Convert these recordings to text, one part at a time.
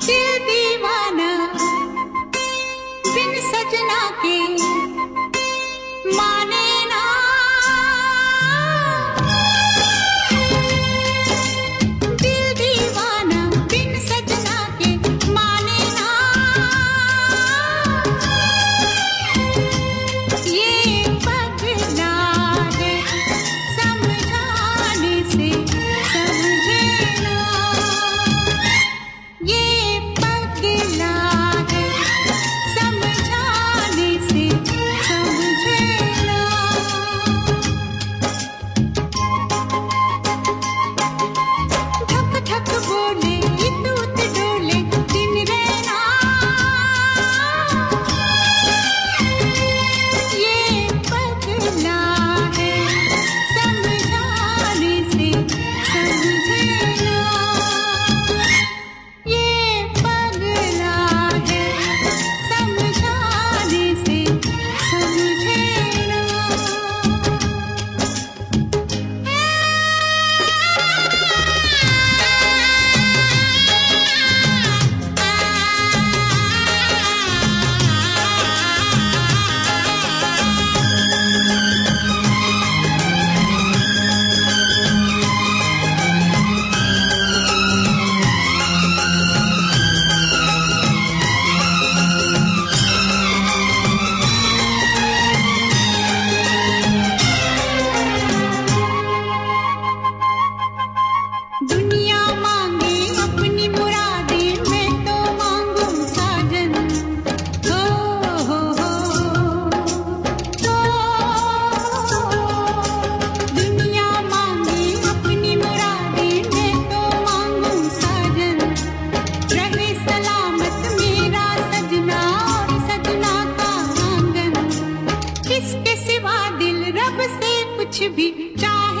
爹地 कुछ भी चाहे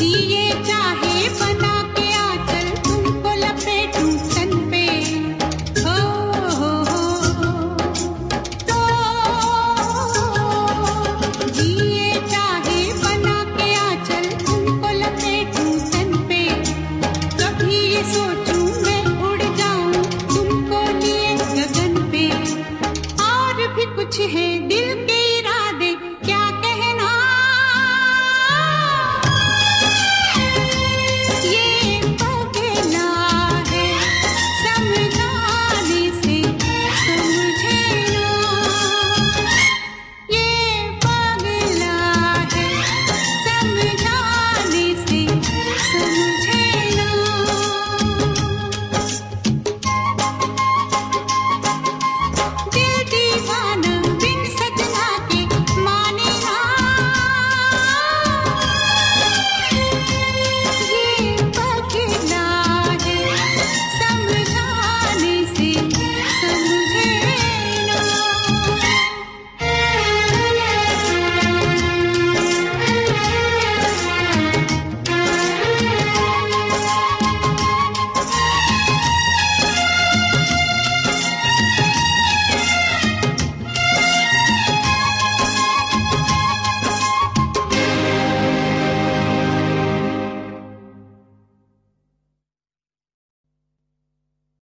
いい。